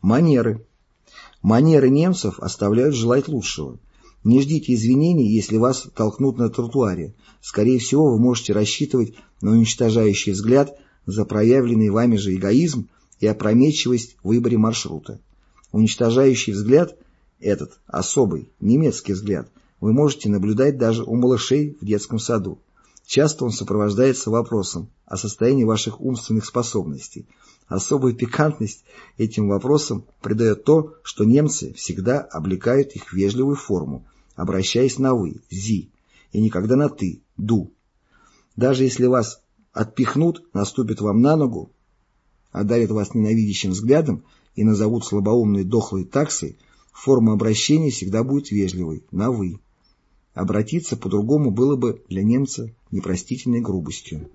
Манеры. Манеры немцев оставляют желать лучшего. Не ждите извинений, если вас толкнут на тротуаре. Скорее всего, вы можете рассчитывать на уничтожающий взгляд за проявленный вами же эгоизм и опрометчивость в выборе маршрута. Уничтожающий взгляд – этот особый, немецкий взгляд – вы можете наблюдать даже у малышей в детском саду. Часто он сопровождается вопросом о состоянии ваших умственных способностей. Особую пикантность этим вопросам придает то, что немцы всегда облекают их вежливую форму, обращаясь на «вы», «зи», и никогда на «ты», «ду». Даже если вас отпихнут, наступят вам на ногу, одарят вас ненавидящим взглядом и назовут слабоумной дохлой таксой, форма обращения всегда будет вежливой, на «вы». Обратиться по-другому было бы для немца непростительной грубостью.